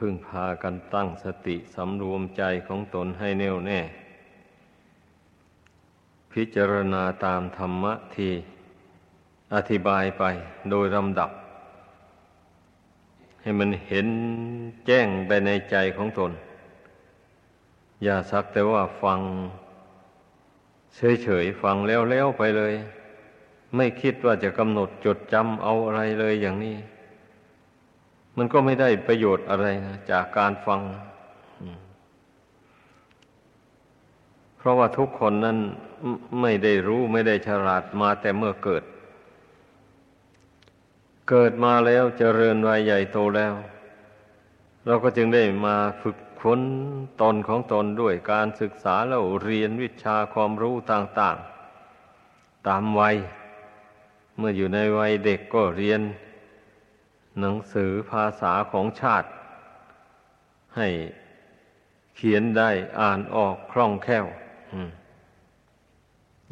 พึ่งพากันตั้งสติสำรวมใจของตนให้แน่วแน่ พิจารณาตามธรรมะที่อธิบายไปโดยลำดับ ให้มันเห็นแจ้งไปในใจของตน อย่าสักแต่ว่าฟัง เฉยๆฟังแล้วๆไปเลย ไม่คิดว่าจะกำหนดจดจำเอาอะไรเลยอย่างนี้ มันก็ไม่ได้ประโยชน์อะไรนะจากการฟัง เพราะว่าทุกคนนั้นไม่ได้รู้ไม่ได้ฉลาดมาแต่เมื่อเกิด เกิดมาแล้วเจริญวัยใหญ่โตแล้ว เราก็จึงได้มาฝึกค้นตนของตนด้วยการศึกษาแล้วเรียนวิชาความรู้ต่าง ๆ ตามวัย เมื่ออยู่ในวัยเด็กก็เรียน หนังสือภาษาของชาติ ให้เขียนได้อ่านออกคล่องแคล่ว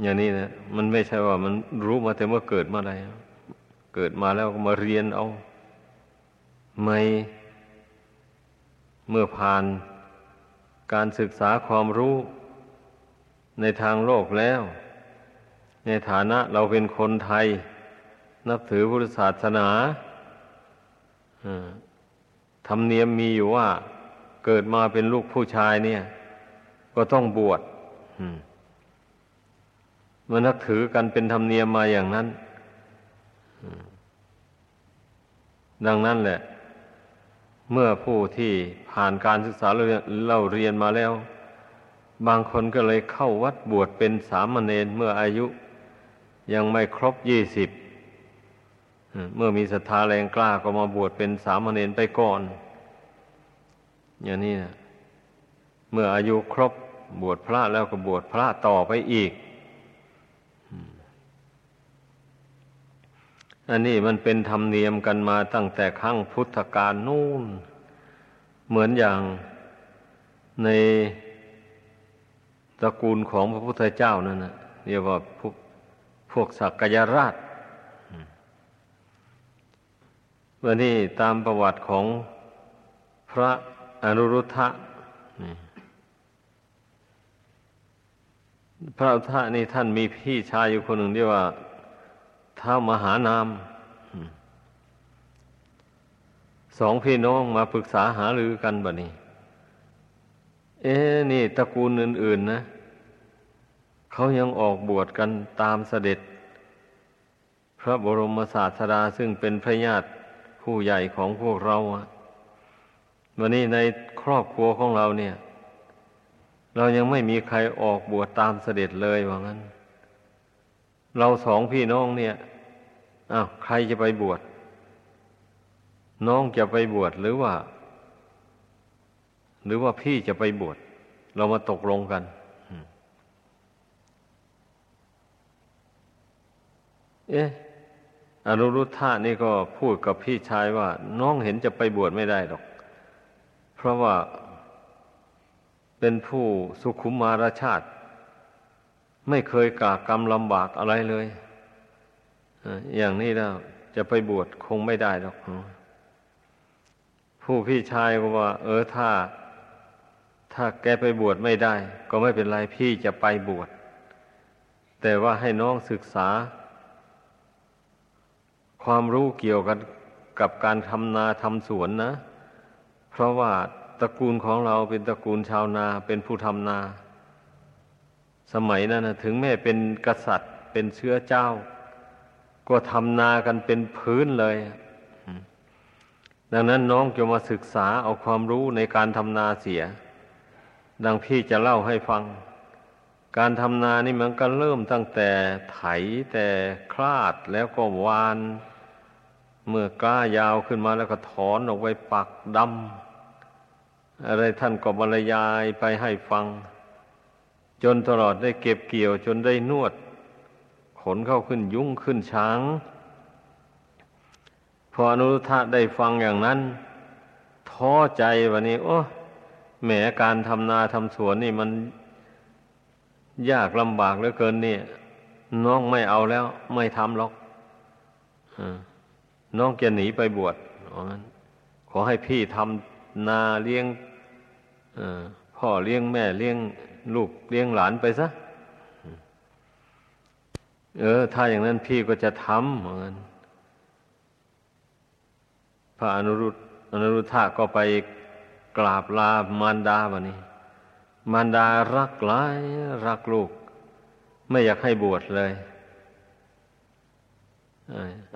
อย่างนี้นะมันไม่ใช่ว่ามันรู้มาแต่เมื่อเกิดมาไดเกิดมาแล้วก็มาเรียนเอา ไม่เมื่อผ่านการศึกษาความรู้ในทางโลกแล้ว ในฐานะเราเป็นคนไทย นับถือพุทธศาสนา ธรรมเนียมมีอยู่ว่า เกิดมาเป็นลูกผู้ชายเนี่ย ก็ต้องบวชมันนักถือกันเป็นธรรมเนียมมาอย่างนั้น ดังนั้นแหละ เมื่อผู้ที่ผ่านการศึกษาเล่าเรียนมาแล้ว บางคนก็เลยเข้าวัดบวชเป็นสามเณรเมื่ออายุ ยังไม่ครบยี่สิบ เมื่อมีศรัทธาแรงกล้าก็มาบวชเป็นสามเณรไปก่อน อย่างนี้นะเมื่ออายุครบบวชพระแล้วก็บวชพระต่อไปอีก อันนี้มันเป็นธรรมเนียมกันมาตั้งแต่ครั้งพุทธกาลนู่น เหมือนอย่างในตระกูลของพระพุทธเจ้านั่นนะเรียกว่าพวกสักกยราช วันนี้ตามประวัติของพระอนุรุทธะพระอุทธะนี่ท่านมีพี่ชายอยู่คนหนึ่งที่ว่าท้ามหานามสองพี่น้องมาปรึกษาหารือกันบ่นี้ เอ๊นี่ตระกูลอื่น ๆ นะเขายังออกบวชกันตามเสด็จ พระบรมศาสดาซึ่งเป็นพระญาติ ผู้ใหญ่ของพวกเราวันนี้ในครอบครัวของเราเนี่ย เรายังไม่มีใครออกบวชตามเสด็จเลยว่างั้น เราสองพี่น้องเนี่ยอ้าวใครจะไปบวชน้องจะไปบวชหรือว่า หรือว่าพี่จะไปบวชเรามาตกลงกันเอ๊ะ อนุรุทธะนี่ก็พูดกับพี่ชายว่า น้องเห็นจะไปบวชไม่ได้หรอก เพราะว่าเป็นผู้สุขุมมารชาติ ไม่เคยกากรรมลำบากอะไรเลยอย่างนี้แล้วจะไปบวชคงไม่ได้หรอก ผู้พี่ชายก็ว่า เออถ้า ถ้าแกไปบวชไม่ได้ ก็ไม่เป็นไรพี่จะไปบวชแต่ว่าให้น้องศึกษา ความรู้เกี่ยวกันกับการทำนาทำสวนนะ เพราะว่าตระกูลของเราเป็นตระกูลชาวนาเป็นผู้ทำนา สมัยนั้นนะถึงแม้เป็นกษัตริย์เป็นเชื้อเจ้า ก็ทำนากันเป็นพื้นเลย ดังนั้นน้องจะมาศึกษาเอาความรู้ในการทำนาเสีย ดังพี่จะเล่าให้ฟัง การทำนานี่มันก็เริ่มตั้งแต่ไถแต่คลาดแล้วก็วาน เมื่อกล้ายาวขึ้นมาแล้วก็ถอนออกไปปักดำอะไรท่านก็บรรยายไปให้ฟัง จนตลอดได้เก็บเกี่ยวจนได้นวด ขนเข้าขึ้นยุ่งขึ้นช้าง พออนุทธะได้ฟังอย่างนั้น ท้อใจวันนี้ โอ้แหมการทำนาทำสวนนี่มันยากลำบากเหลือเกินนี่น้องไม่เอาแล้ว ไม่ทำหรอก น้องจะหนีไปบวชขอให้พี่ทำนาเลี้ยงพ่อเลี้ยงแม่เลี้ยงลูกเลี้ยงหลานไปซะ เออ ถ้าอย่างนั้นพี่ก็จะทำเหมือนพระอนุรุตอนุรุทธะก็ไปกราบลามารดาบะนี้ มารดารักหลาย รักลูก ไม่อยากให้บวชเลย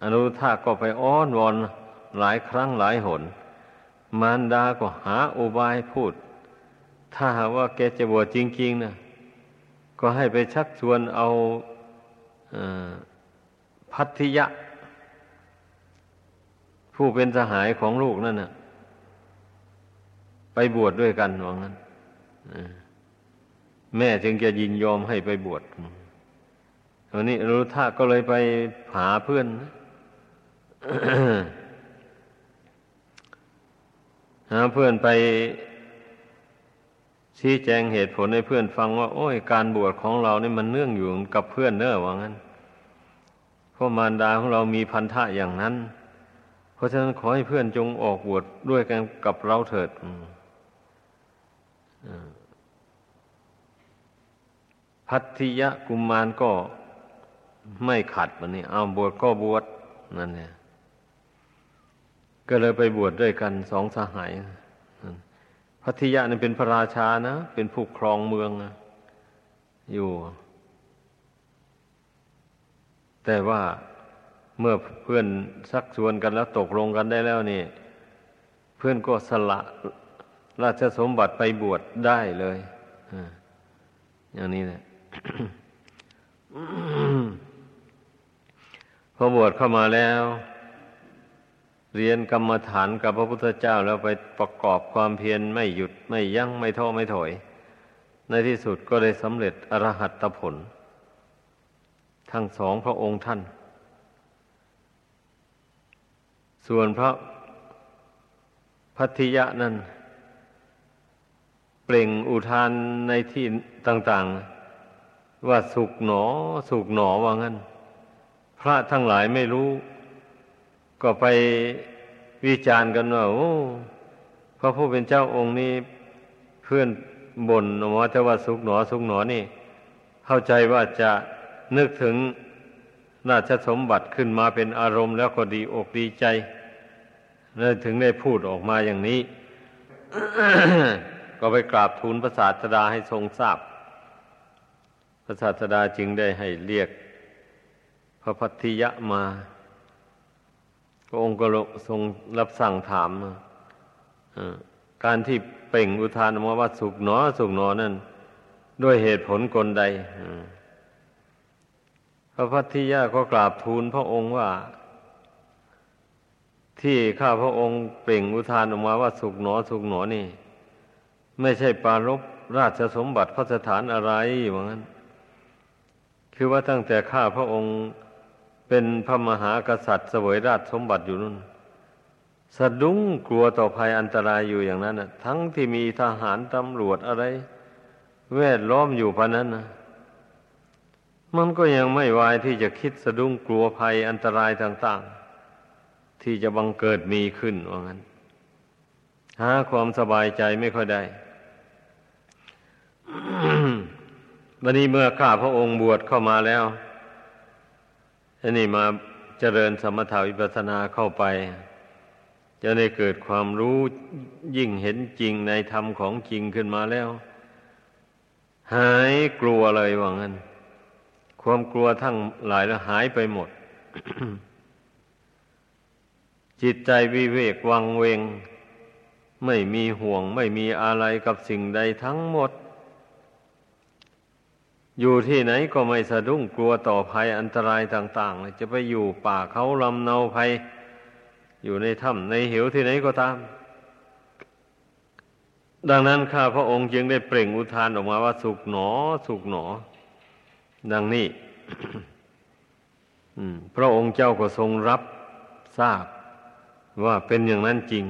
อนุทธะก็ไปอ้อนวอนหลายครั้งหลายหน มารดาก็หาอุบายพูด ถ้าหากว่าแกจะบวชจริง ๆนะก็ให้ไปชักชวนเอาพัทธิยะ ผู้เป็นสหายของลูกนั่นนะไปบวชดด้วยกันว่างั้นแม่จึงจะยินยอมให้ไปบวช วันนี้รุธาก็เลยไปหาเพื่อนหาเพื่อนไปชี้แจงเหตุผลให้เพื่อนฟังว่า โอ้ย การบวชของเรานี่มันเนื่องอยู่กับเพื่อนเนอะว่างั้นเพราะมารดาของเรามีพันธะอย่างนั้น เพราะฉะนั้นขอให้เพื่อนจงออกบวชดด้วยกันกับเราเถิดพัทธิยะกุมมารก็ ไม่ขัดวันนี้ เอาบวชก็บวชนั่นเนี่ย ก็เลยไปบวชดด้วยกันสองสหายพัทยะนี่เป็นพระราชานะ เป็นผู้ครองเมืองอยู่ แต่ว่าเมื่อเพื่อนสักชวนกันแล้วตกลงกันได้แล้วนี่ เพื่อนก็สละราชสมบัติไปบวชได้เลยอย่างนี้แหละ พอบวชเข้ามาแล้ว เรียนกรรมฐานกับพระพุทธเจ้าแล้วไปประกอบความเพียรไม่หยุดไม่ยัง้งไม่ท้อไม่ถอย ในที่สุดก็ได้สำเร็จอรหัตผล ทั้งสองพระองค์ท่าน ส่วนพระพัทยะนั้น เปล่งอุทานในที่ต่าง ๆ ว่าสุกหนอ สุกหนอว่างั้น พระทั้งหลายไม่รู้ ก็ไปวิจารณ์กันว่าโอ้พระผู้เป็นเจ้าองค์นี้เพื่อนบ่นอมาแต่ว่าสุกหนอสุกหนอนี่ เข้าใจว่าจะนึกถึงราชสมบัติขึ้นมาเป็นอารมณ์แล้วก็ดีอกดีใจเลยถึงได้พูดออกมาอย่างนี้ ก็ไปกราบทูลพระศาสดาให้ทรงทราบ พระศาสดาจึงได้ให้เรียก พระพัทธิยะมาพระองค์ก็ทรงรับสั่งถามการที่เป่งอุทานออกมาว่าสุกหนอ สุกหนอนั่นด้วยเหตุผลกลใดพระพัทธิยาก็กราบทูลพระองค์ว่า ที่ข้าพระองค์เป่งอุทานออกมาว่าสุกหนอ สุกหนอนี่ ไม่ใช่ปารบราชสมบัติพระสถานอะไรว่างนั้น คือว่าตั้งแต่ข้าพระองค์ เป็นพระมหากษัตริย์เสวยราชสมบัติอยู่นั่นสะดุ้งกลัวต่อภัยอันตรายอยู่อย่างนั้นนะทั้งที่มีทหารตำรวจอะไร แวดล้อมอยู่พะนั้นนะมันก็ยังไม่วายที่จะคิดสะดุ้งกลัวภัยอันตรายต่าง ๆ ที่จะบังเกิดมีขึ้นว่างั้น หาความสบายใจไม่ค่อยได้วันนี้เมื่อข้าพระองค์บวชเข้ามาแล้ว อันนี้มาเจริญสมถาวิปัสนาเข้าไป จะได้เกิดความรู้ยิ่งเห็นจริงในธรรมของจริงขึ้นมาแล้ว หายกลัวเลยว่างั้น ความกลัวทั้งหลายแล้วหายไปหมด จิตใจวิเวกวังเวง ไม่มีห่วง ไม่มีอะไรกับสิ่งใดทั้งหมด อยู่ที่ไหนก็ไม่สะดุ้งกลัวต่อภัยอันตรายต่างๆจะไปอยู่ป่าเขาลำเนาภัย อยู่ในถ้ำในเหวที่ไหนก็ตาม ดังนั้นข้าพระองค์จึงได้เปล่งอุทานออกมาว่าสุขหนอ สุขหนอ ดังนี้พระองค์เจ้าก็ทรงรับทราบ ว่าเป็นอย่างนั้นจริง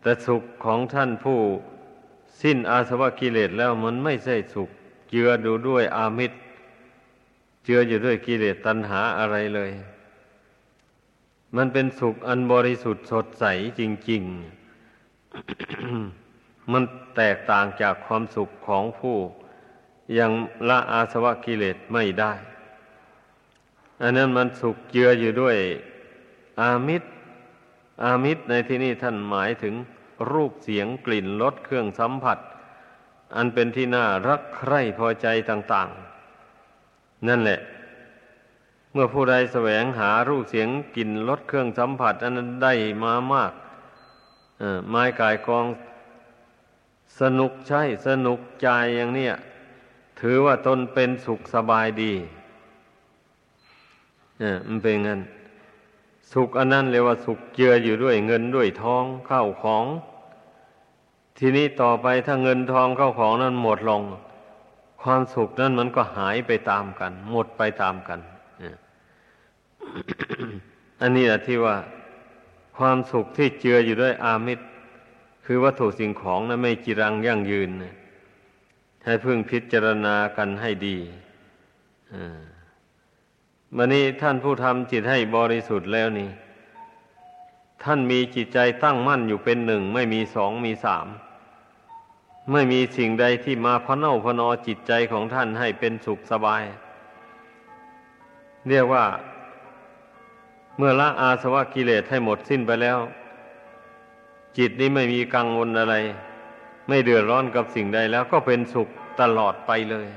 แต่สุขของท่านผู้สิ้นอาสวะกิเลสแล้วมันไม่ใช่สุข เจือดูด้วยอามิตร เจืออยู่ด้วยกิเลสตัณหาอะไรเลย มันเป็นสุขอันบริสุทธิ์สดใสจริง ๆ มันแตกต่างจากความสุขของผู้ยังละอาสวะกิเลสไม่ได้ อันนั้นมันสุขเจืออยู่ด้วยอามิตร อามิตรในที่นี้ท่านหมายถึงรูปเสียงกลิ่นรสเครื่องสัมผัส อันเป็นที่น่ารักใคร่พอใจต่าง ๆ นั่นแหละ เมื่อผู้ใดแสวงหารูปเสียงกลิ่นรสเครื่องสัมผัส อันนั้นได้มามากไม้กายกองสนุกใช่สนุกใจอย่างเนี้ยถือว่าตนเป็นสุขสบายดีเนี่ยมันเป็นงั้น สุขอันนั้นเรียกว่าสุขเจืออยู่ด้วยเงินด้วยทองเข้าของ ทีนี้ต่อไปถ้าเงินทองเข้าของนั้นหมดลง ความสุขนั้นมันก็หายไปตามกัน หมดไปตามกันอันนี้แหละที่ว่า ความสุขที่เจืออยู่ด้วยอามิตร คือวัตถุสิ่งของนะไม่จีรังยั่งยืนให้พึ่งพิจารณากันให้ดีมันนี้ท่านผู้ทำจิตให้บริสุทธิ์แล้วนี่ ท่านมีจิตใจตั้งมั่นอยู่เป็นหนึ่ง ไม่มีสองมีสาม ไม่มีสิ่งใดที่มาพะเน่าพนอจิตใจของท่านให้เป็นสุขสบาย เรียกว่า เมื่อละอาสวะกิเลสให้หมดสิ้นไปแล้ว จิตนี้ไม่มีกังวลอะไร ไม่เดือดร้อนกับสิ่งใดแล้วก็เป็นสุขตลอดไปเลย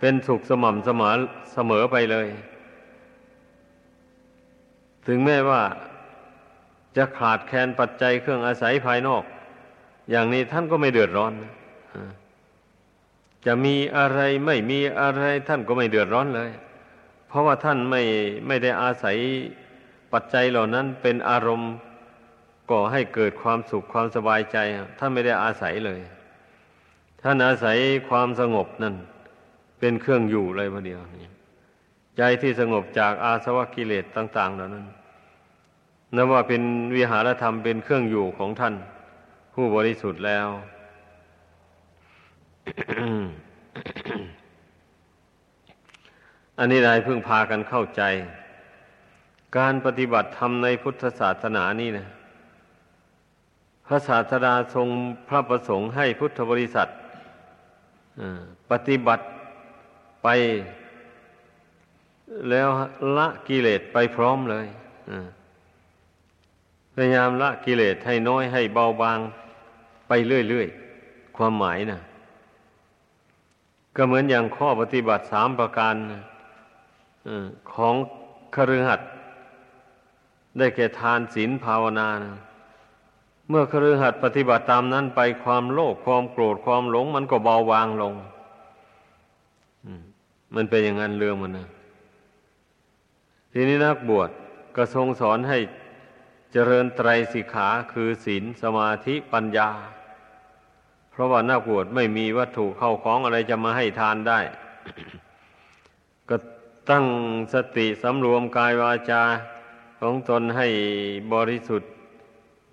เป็นสุขสม่ำเสมอเสมอไปเลย ถึงแม้ว่าจะขาดแคลนปัจจัยเครื่องอาศัยภายนอก อย่างนี้ท่านก็ไม่เดือดร้อนจะมีอะไรไม่มีอะไรท่านก็ไม่เดือดร้อนเลย เพราะว่าท่านไม่ไม่ได้อาศัยปัจจัยเหล่านั้นเป็นอารมณ์ก่อให้เกิดความสุขความสบายใจ ท่านไม่ได้อาศัยเลย ท่านอาศัยความสงบนั่น เป็นเครื่องอยู่เลยพอเดียวนี่ใจที่สงบจากอาสวะกิเลสต่าง ๆ เหล่านั้นนับว่าเป็นวิหารธรรมเป็นเครื่องอยู่ของท่าน ผู้บริสุทธิ์แล้ว อันนี้ได้เพิ่งพากันเข้าใจ การปฏิบัติธรรมในพุทธศาสนานี่นะ พระศาสดาทรงพระประสงค์ให้พุทธบริษัทปฏิบัติไปแล้วละกิเลสไปพร้อมเลยพ ยายามละกิเลสให้น้อยให้เบาบางไปเรื่อยๆ ความหมายนะก็เหมือนอย่างข้อปฏิบัติสามประการของคฤหัสถ์ได้แก่ทานศีลภาวนานะเมื่อคฤหัสถ์ปฏิบัติตามนั้นไปความโลภความโกรธความหลง มันก็เบาบางลงมันเป็นอย่างนั้นเรื่องมันนะทีนี้นักบวชก็ทรงสอนให้ เจริญไตรสิกขาคือศีลสมาธิปัญญา เพราะว่านักบวชไม่มีวัตถุเข้าของอะไรจะมาให้ทานได้ ก็ตั้งสติสำรวมกายวาจาของตนให้บริสุทธิ์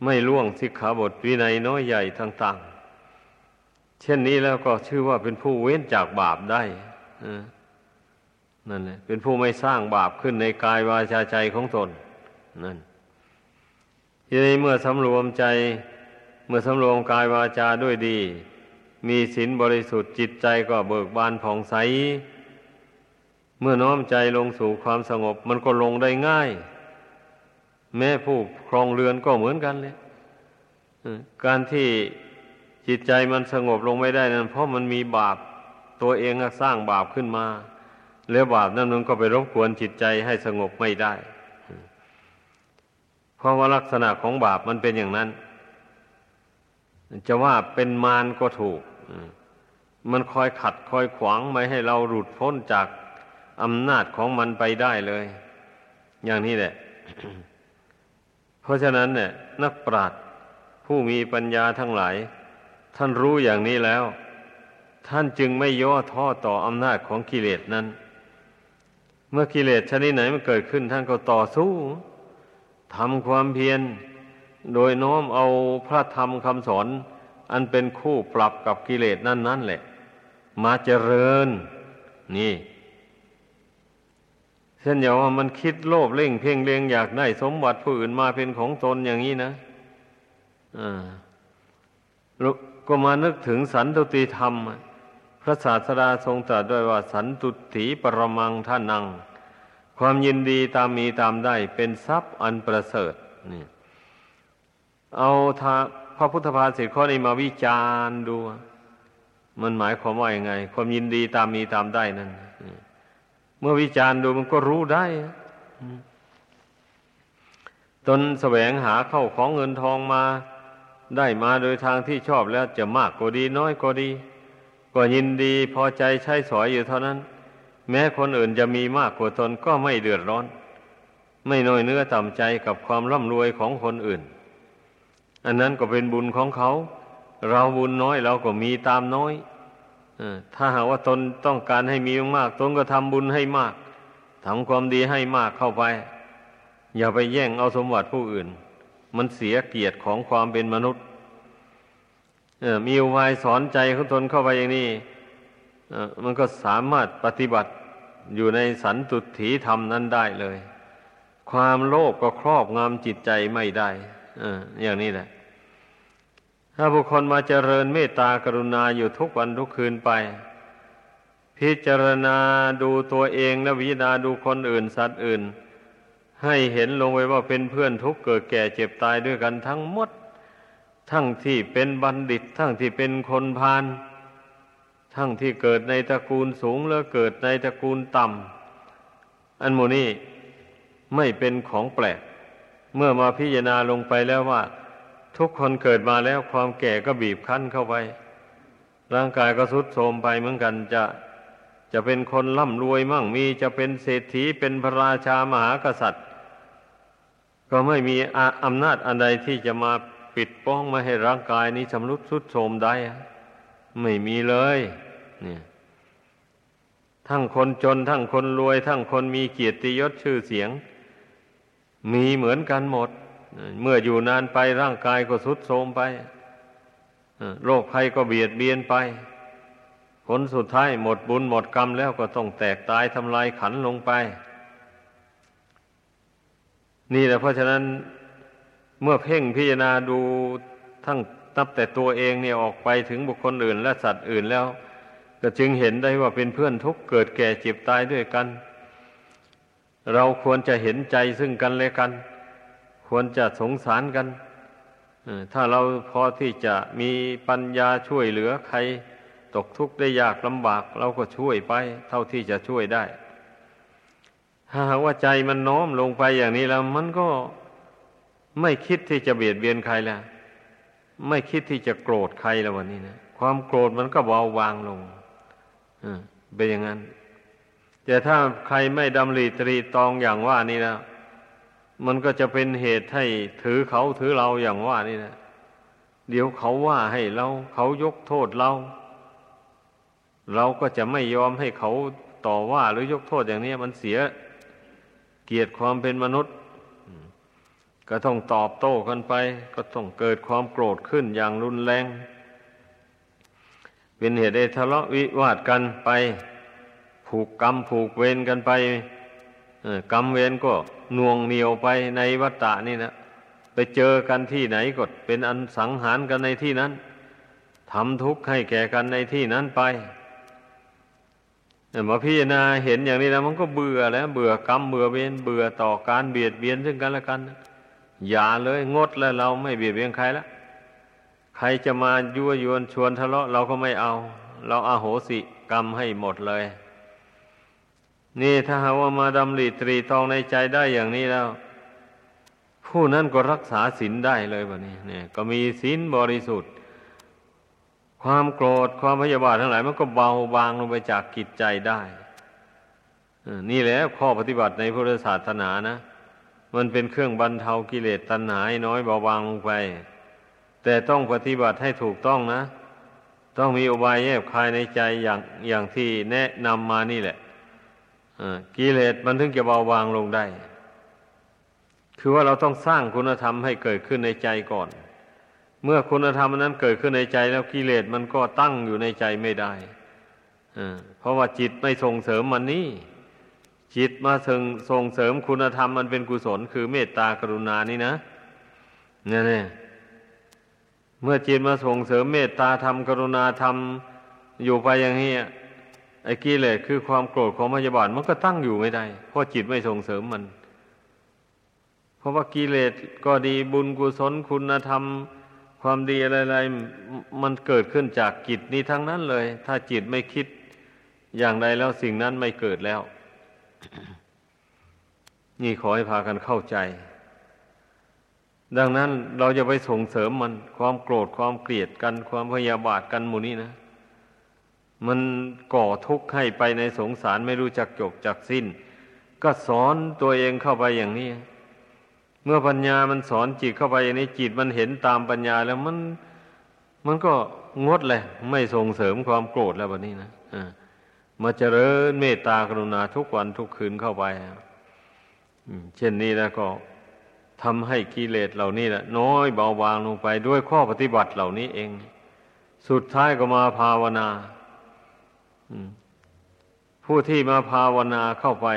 ไม่ล่วงสิกขาบทวินัยน้อยใหญ่ต่างๆ เช่นนี้แล้วก็ชื่อว่าเป็นผู้เว้นจากบาปได้นั่นแหละเป็นผู้ไม่สร้างบาปขึ้นในกายวาจาใจของตนนั่น ทีนี้เมื่อสำรวมใจ เมื่อสำรวมกายวาจาด้วยดี มีศีลบริสุทธิ์จิตใจก็เบิกบานผ่องใส เมื่อน้อมใจลงสู่ความสงบ มันก็ลงได้ง่าย แม้ผู้ครองเรือนก็เหมือนกันเลยการที่จิตใจมันสงบลงไม่ได้นั้น เพราะมันมีบาปตัวเองสร้างบาปขึ้นมา แล้วบาปนั้นมันก็ไปรบกวนจิตใจให้สงบไม่ได้ เพราะว่าลักษณะของบาปมันเป็นอย่างนั้น จะว่าเป็นมารก็ถูก มันคอยขัดคอยขวางไม่ให้เราหลุดพ้นจากอำนาจของมันไปได้เลย อย่างนี้แหละ เพราะฉะนั้นเนี่ย นักปราชญ์ผู้มีปัญญาทั้งหลาย ท่านรู้อย่างนี้แล้ว ท่านจึงไม่ย่อท้อต่ออำนาจของกิเลสนั้น เมื่อกิเลสชนิดไหนมันเกิดขึ้น ท่านก็ต่อสู้ ทำความเพียร โดยน้อมเอาพระธรรมคำสอน อันเป็นคู่ปรับกับกิเลสนั่นนั่นแหละ มาเจริญ นี่เช่นอย่างว่ามันคิดโลภเล่งเพ่งเล็งอยากได้สมบัติผู้อื่นมาเป็นของตนอย่างนี้นะอ่าก็มานึกถึงสันตุติธรรม พระศาสดาทรงตรัสด้วยว่า สันตุถีปรมังท่านัง ความยินดีตามมีตามได้ เป็นทรัพย์อันประเสริฐนี่เอาทาพระพุทธภาษิตข้อนี้มาวิจารณ์ดู มันหมายความว่าอย่างไง ความยินดีตามมีตามได้นั่นเมื่อวิจารณ์ดูมันก็รู้ได้ตนแสวงหาเข้าของเงินทองมา ได้มาโดยทางที่ชอบแล้วจะมากก็ดีน้อยก็ดี ก็ยินดีพอใจใช้สอยอยู่เท่านั้น แม้คนอื่นจะมีมากกว่าตนก็ไม่เดือดร้อน ไม่น้อยเนื้อต่ำใจกับความร่ำรวยของคนอื่น อันนั้นก็เป็นบุญของเขา เราบุญน้อยเราก็มีตามน้อยถ้าหากว่าตนต้องการให้มีมากตนก็ทำบุญให้มากทำความดีให้มากเข้าไป อย่าไปแย่งเอาสมบัติผู้อื่น มันเสียเกียรติของความเป็นมนุษย์มีอุบายสอนใจของตนเข้าไปอย่างนี้มันก็สามารถปฏิบัติ อยู่ในสันตุถีธรรมนั้นได้เลย ความโลภกก็ครอบงำจิตใจไม่ได้อย่างนี้แหละ ถ้าบุคคลมาเจริญเมตตากรุณาอยู่ทุกวันทุกคืนไป พิจารณาดูตัวเองและวิจารณาดูคนอื่นสัตว์อื่น ให้เห็นลงไว้ว่าเป็นเพื่อนทุกเกิดแก่เจ็บตายด้วยกันทั้งหมด ทั้งที่เป็นบัณฑิต ทั้งที่เป็นคนพาล ทั้งที่เกิดในตระกูลสูงแล้วเกิดในตระกูลต่ำอันโมนี้ไม่เป็นของแปลก เมื่อมาพิจารณาลงไปแล้วว่า ทุกคนเกิดมาแล้วความแก่ก็บีบคั้นเข้าไป ร่างกายก็สุดโทรมไปเหมือนกันจะจะเป็นคนร่ำรวยมั่งมีจะเป็นเศรษฐีเป็นพระราชามหากษัตริย์ ก็ไม่มีอำนาจอันใดที่จะมาปิดป้องม่ให้ร่างกายนี้ชำรุดทรุดโทรมได้ ไม่มีเลย เนี่ยทั้งคนจน ทั้งคนรวย ทั้งคนมีเกียรติยศชื่อเสียง มีเหมือนกันหมด เมื่ออยู่นานไปร่างกายก็ทรุดโทรมไปโรคภัยก็เบียดเบียนไป ผลสุดท้ายหมดบุญหมดกรรมแล้วก็ต้องแตกตายทำลายขันลงไป นี่แหละเพราะฉะนั้นเมื่อเพ่งพิจารณาดูทั้งนับแต่ตัวเองเนี่ยออกไปถึงบุคคลอื่นและสัตว์อื่นแล้ว ก็จึงเห็นได้ว่าเป็นเพื่อนทุกเกิดแก่เจ็บตายด้วยกัน เราควรจะเห็นใจซึ่งกันและกัน ควรจะสงสารกันถ้าเราพอที่จะมีปัญญาช่วยเหลือใคร ตกทุกข์ได้ยากลำบาก เราก็ช่วยไป เท่าที่จะช่วยได้ ถ้าหากว่าใจมันน้อมลงไปอย่างนี้แล้ว มันก็ไม่คิดที่จะเบียดเบียนใครแล้วไม่คิดที่จะโกรธใครแล้ววันนี้นะความโกรธมันก็เบาบางลง เป็นอย่างนั้นแต่ถ้าใครไม่ดำริตรีตองอย่างว่านี่นะมันก็จะเป็นเหตุให้ถือเขาถือเราอย่างว่านี่นะเดี๋ยวเขาว่าให้เรา เขายกโทษเรา เราก็จะไม่ยอมให้เขาต่อว่าหรือยกโทษอย่างนี้มันเสียเกียรติความเป็นมนุษย์ ก็ต้องตอบโต้กันไป ก็ต้องเกิดความโกรธขึ้นอย่างรุนแรง เป็นเหตุให้ทะเลาะวิวาทกันไป ผูกกรรมผูกเวรกันไปกรรมเวรก็น่วงเหนียวไปในวัฏฏะนี่นะไปเจอกันที่ไหนก็เป็นอันสังหารกันในที่นั้นทำทุกข์ให้แก่กันในที่นั้นไปมาพิจารณาเห็นอย่างนี้แล้วมันก็เบื่อแล้ว เบื่อกรรมเบื่อเวรเบื่อต่อการเบียดเบียนซึ่งกันและกันอย่าเลยงดแล้วเราไม่เบียดเบียนใครแล้ว ใครจะมายั่วยวนชวนทะเลาะเราก็ไม่เอา เราอาโหสิกรรมให้หมดเลย นี่ถ้าหาว่ามาดำริตรีตองในใจได้อย่างนี้แล้ว ผู้นั้นก็รักษาศีลได้เลยแบบนี้เนี่ย ก็มีศีลบริสุทธิ์ ความโกรธความพยาบาททั้งหลาย มันก็เบาบางลงไปจากกิจใจได้นี่แหละข้อปฏิบัติในพุทธศาสนานะ มันเป็นเครื่องบรรเทากิเลสตัณหาน้อยเบาบางลงไป แต่ต้องปฏิบัติให้ถูกต้องนะ ต้องมีอุบายแยบคายในใจอย่างอย่างที่แนะนำมานี่แหละกิเลสมันถึงจะเบาบางลงได้ คือว่าเราต้องสร้างคุณธรรมให้เกิดขึ้นในใจก่อน เมื่อคุณธรรมนั้นเกิดขึ้นในใจแล้วกิเลสมันก็ตั้งอยู่ในใจไม่ได้เพราะว่าจิตไม่ส่งเสริมมันนี่จิตมาส่งส่งเสริมคุณธรรมมันเป็นกุศล คือเมตตากรุณานี่นะเนี่ยเนี่ย เมื่อจิตมาส่งเสริมเมตตาธรรมกรุณาธรรมอยู่ไปอย่างนี้ไอ้กิเลสคือความโกรธของพยาบาทมันก็ตั้งอยู่ไม่ได้ เพราะจิตไม่ส่งเสริมมัน เพราะว่ากิเลสก็ดีบุญกุศลคุณธรรม ความดีอะไรๆมันเกิดขึ้นจากจิตนี้ทั้งนั้นเลย ถ้าจิตไม่คิดอย่างใดแล้วสิ่งนั้นไม่เกิดแล้ว นี่ขอให้พากันเข้าใจ ดังนั้นเราจะไปส่งเสริมมันความโกรธความเกลียดกัน ความพยาบาทกันหมู่นี้นะ มันก่อทุกข์ให้ไปในสงสารไม่รู้จักจบจักสิ้น ก็สอนตัวเองเข้าไปอย่างนี้ เมื่อปัญญามันสอนจิตเข้าไปอย่างนี้จิตมันเห็นตามปัญญาแล้วมัน มันก็งดเลยไม่ส่งเสริมความโกรธแล้วแบบนี้นะอ่ามาเจริญเมตตากรุณาทุกวันทุกคืนเข้าไปเช่นนี้แล้วก็ ทำให้กิเลสเหล่านี้แหละน้อยเบาบางลงไปด้วยข้อปฏิบัติเหล่านี้เอง สุดท้ายก็มาภาวนาผู้ที่มาภาวนาเข้าไป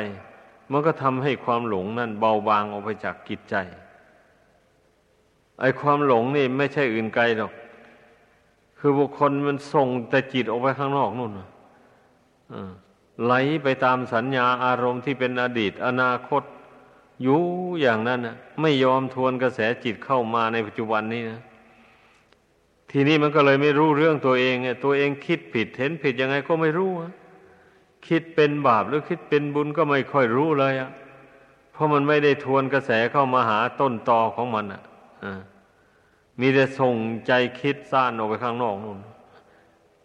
มันก็ทำให้ความหลงนั่นเบาบางออกไปจากกิจใจ ไอ้ความหลงนี่ไม่ใช่อื่นไกลหรอก คือบุคคลมันส่งแต่จิตออกไปข้างนอกนู่นไหลไปตามสัญญาอารมณ์ที่เป็นอดีต อนาคต อยู่อย่างนั้นนะไม่ยอมทวนกระแสจิตเข้ามาในปัจจุบันนี้นะทีนี้มันก็เลยไม่รู้เรื่องตัวเองตัวเองคิดผิดเห็นผิดยังไงก็ไม่รู้คิดเป็นบาปหรือคิดเป็นบุญก็ไม่ค่อยรู้เลยอะเพราะมันไม่ได้ทวนกระแสเข้ามาหาต้นตอของมันอะมีแต่ส่งใจคิดซ่านออกไปข้างนอกนู่น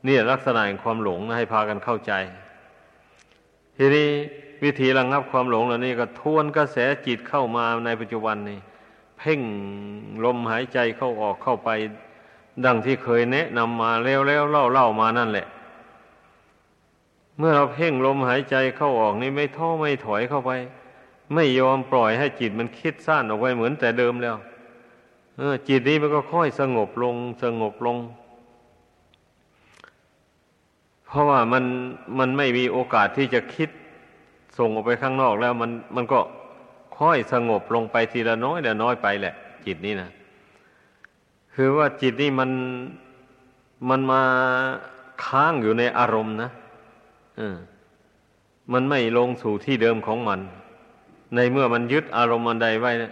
นี่ลักษณะแห่งความหลงนะให้พากันเข้าใจ ทีนี้ วิธีระงับความหลงเหล่านี้ก็ทวนกระแสจิตเข้ามาในปัจจุบันนี้เพ่งลมหายใจเข้าออกเข้าไป ดังที่เคยแนะนำมาแล้วแล้วเล่าเล่ามานั่นแหละ เมื่อเราเพ่งลมหายใจเข้าออกนี่ไม่ท้อไม่ถอยเข้าไป ไม่ยอมปล่อยให้จิตมันคิดสั้นออกไปเหมือนแต่เดิมแล้วออจิตนี้มันก็ค่อยสงบลงสงบลง เพราะว่ามันมันไม่มีโอกาสที่จะคิด ส่งออกไปข้างนอกแล้วมันมันก็ค่อยสงบลงไปทีละน้อยละน้อยไปแหละ จิตนี้นะคือว่าจิตนี่มันมันมาค้างอยู่ในอารมณ์นะอมันไม่ลงสู่ที่เดิมของมัน ในเมื่อมันยึดอารมณ์อันใดไว้นะ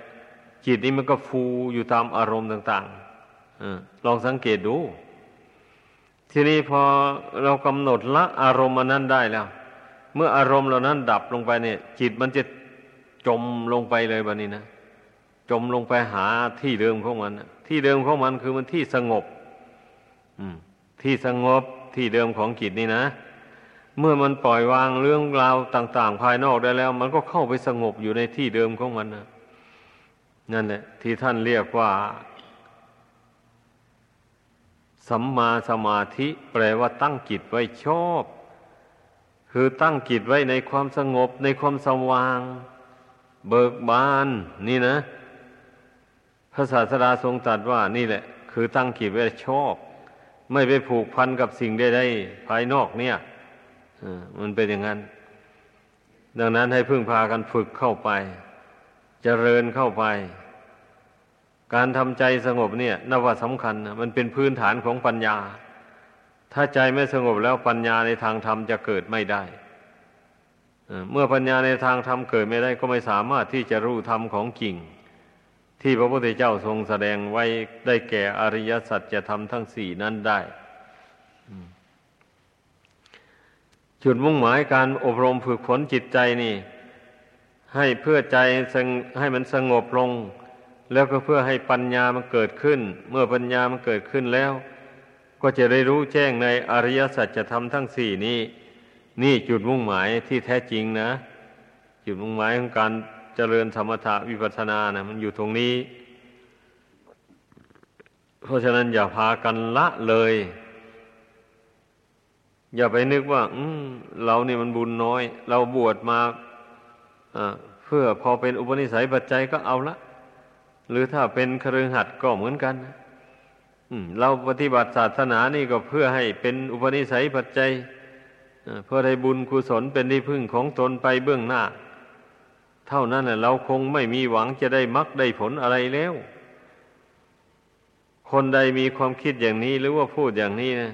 จิตนี้มันก็ฟูอยู่ตามอารมณ์ต่างๆอลองสังเกตดู ทีนี้พอเรากำหนดละอารมณ์อันนั้นได้แล้ว เมื่ออารมณ์เหล่านั้นดับลงไปเนี่ย จิตมันจะจมลงไปเลยแบบนี้นะจมลงไปหาที่เดิมของมันที่เดิมของมันคือมันที่สงบที่สงบที่เดิมของจิตนี่นะเมื่อมันปล่อยวางเรื่องราวต่าง ๆ ภายนอกได้แล้ว มันก็เข้าไปสงบอยู่ในที่เดิมของมันนะนั่นแหละ ที่ท่านเรียกว่า สัมมาสมาธิ แปลว่าตั้งจิตไว้ชอบ คือตั้งจิตไว้ในความสงบในความสว่าง เบิกบาน นี่นะ พระศาสดาทรงตรัสว่านี่แหละ คือตั้งขีดไว้ชอบไม่ไปผูกพันกับสิ่งใดๆภายนอกเนี่ยมันเป็นอย่างนั้น ดังนั้นให้พึ่งพากันฝึกเข้าไปจเจริญเข้าไป การทำใจสงบเนี่ยนว่าสำคัญ มันเป็นพื้นฐานของปัญญา ถ้าใจไม่สงบแล้วปัญญาในทางธรรมจะเกิดไม่ได้เมื่อปัญญาในทางธรรมเกิดไม่ได้ก็ไม่สามารถที่จะรู้ธรรมของจริง ที่พระพุทธเจ้าทรงแสดงไว้ได้แก่อริยสัจจะทำทั้งสี่นั้นได้จุดมุ่งหมายการอบรมฝึกฝนจิตใจนี่ ให้เพื่อใจให้มันสงบลง แล้วก็เพื่อให้ปัญญามันเกิดขึ้น เมื่อปัญญามันเกิดขึ้นแล้ว ก็จะได้รู้แจ้งในอริยสัจจะทำทั้งสี่นี้ นี่จุดมุ่งหมายที่แท้จริงนะ จุดมุ่งหมายของการเจริญสมถะวิปัสสนานะมันอยู่ตรงนี้ เพราะฉะนั้นอย่าพากันละเลย อย่าไปนึกว่า อืเรานี่มันบุญน้อย เราบวชมาเพื่อพอเป็นอุปนิสัยปัจจัยก็เอาละ หรือถ้าเป็นครือหัดก็เหมือนกัน เราปฏิบัติศาสนานี่ก็เพื่อให้เป็นอุปนิสัยปัจจัยเพื่อให้บุญกุศลเป็นที่พึ่งของตนไปเบื้องหน้า เท่านั้นแหละเราคงไม่มีหวังจะได้มรรคได้ผลอะไรแล้ว คนใดมีความคิดอย่างนี้หรือว่าพูดอย่างนี้นะ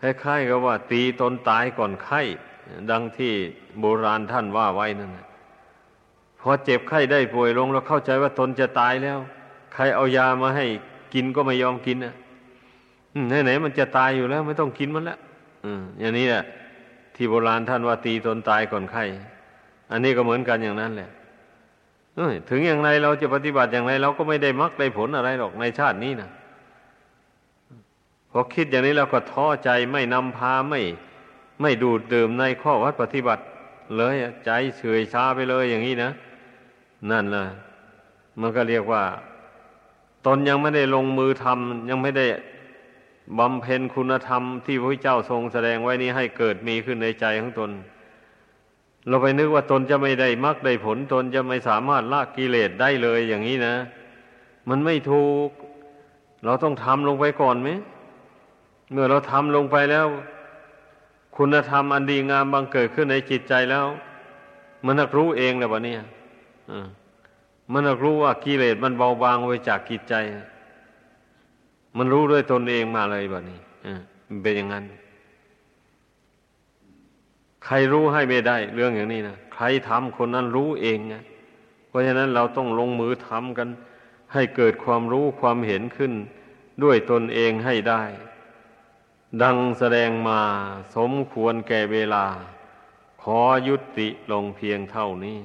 คล้ายๆกับว่า ตีตนตายก่อนไข้ดังที่โบราณท่านว่าไว้นั่นนะพอเจ็บไข้ได้ป่วยลงแล้วเข้าใจว่าตนจะตายแล้ว ใครเอายามาให้ กินก็ไม่ยอมกินนะไหนๆมันจะตายอยู่แล้ว ไม่ต้องกินมันแล้วอย่างนี้แหละที่โบราณท่านว่าตีตนตายก่อนไข้ อันนี้ก็เหมือนกันอย่างนั้นแหละถึงอย่างไรเราจะปฏิบัติอย่างไร เราก็ไม่ได้มักได้ผลอะไรหรอกในชาตินี้นะพอคิดอย่างนี้เราก็ท้อใจไม่นำพาไม่ ไม่ดูดดื่มในข้อวัดปฏิบัติ เลยใจเฉยชาไปเลยอย่างนี้นะ นั่นนะมันก็เรียกว่า ตนยังไม่ได้ลงมือทำยังไม่ได้บำเพ็ญคุณธรรมที่พระเจ้าทรงแสดงไว้นี้ให้เกิดมีขึ้นในใจของตน เราไปนึกว่าตนจะไม่ได้มรรคได้ผล ตนจะไม่สามารถละกิเลสได้เลยอย่างนี้นะ มันไม่ถูก เราต้องทำลงไปก่อนไหมเมื่อเราทำลงไปแล้ว คุณธรรมอันดีงามบังเกิดขึ้นในจิตใจแล้ว มันนักรู้เองและวะเนี่ยอืม นนักรู้ว่ากิเลสมันเบาบางไปจากจิตใจ มันรู้ด้วยตนเองมาเลยแบบนี้มันเป็นอย่างนั้น ใครรู้ให้ไม่ได้ เรื่องอย่างนี้นะใครทำคนนั้นรู้เองไงเพราะฉะนั้นเราต้องลงมือทำกัน ให้เกิดความรู้ความเห็นขึ้น ด้วยตนเองให้ได้ ดังแสดงมาสมควรแก่เวลา ขอยุติลงเพียงเท่านี้